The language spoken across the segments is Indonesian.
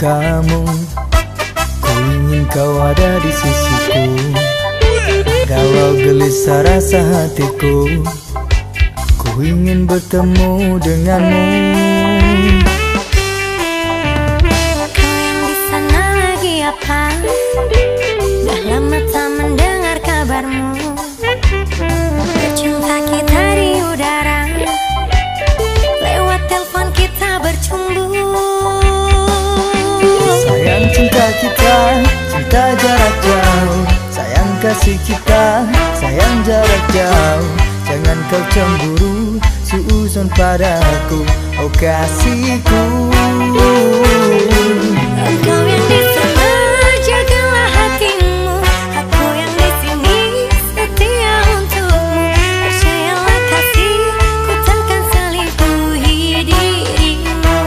kamu. Ku ingin kau ada di sisiku. Kalau gelisah rasa hatiku Ku ingin bertemu denganmu kasih kita, sayang jarak jauh Jangan kau cemburu, suuzon padaku Oh kasihku Engkau yang di sana jagalah hatimu, aku yang di sini setia untukmu. Percayalah kasih, ku takkan selingkuhi dirimu.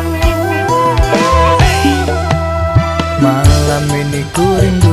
Malam ini ku rindu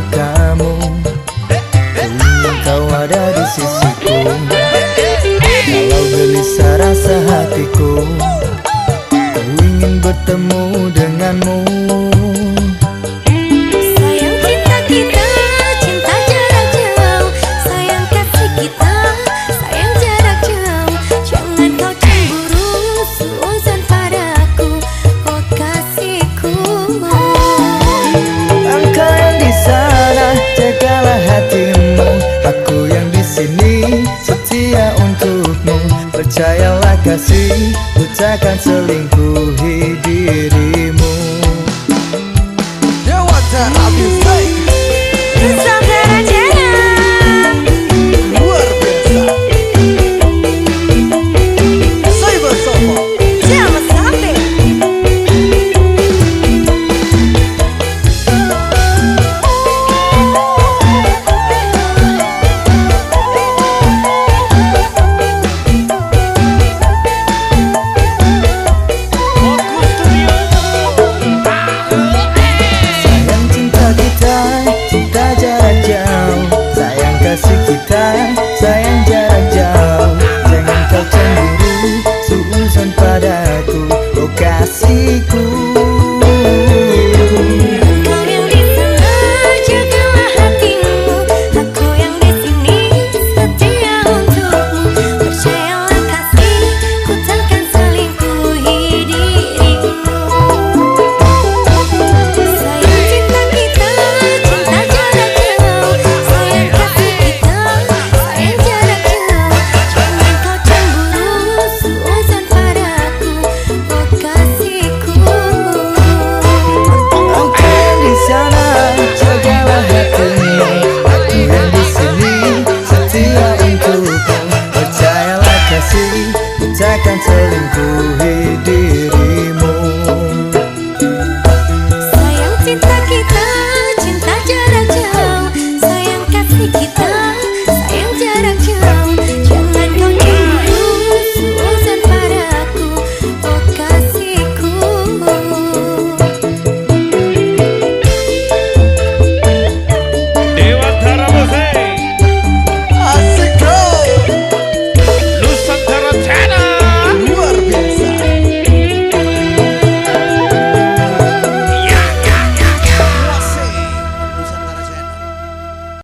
kasih ku takkan selingkuhi diri. I can't telling who he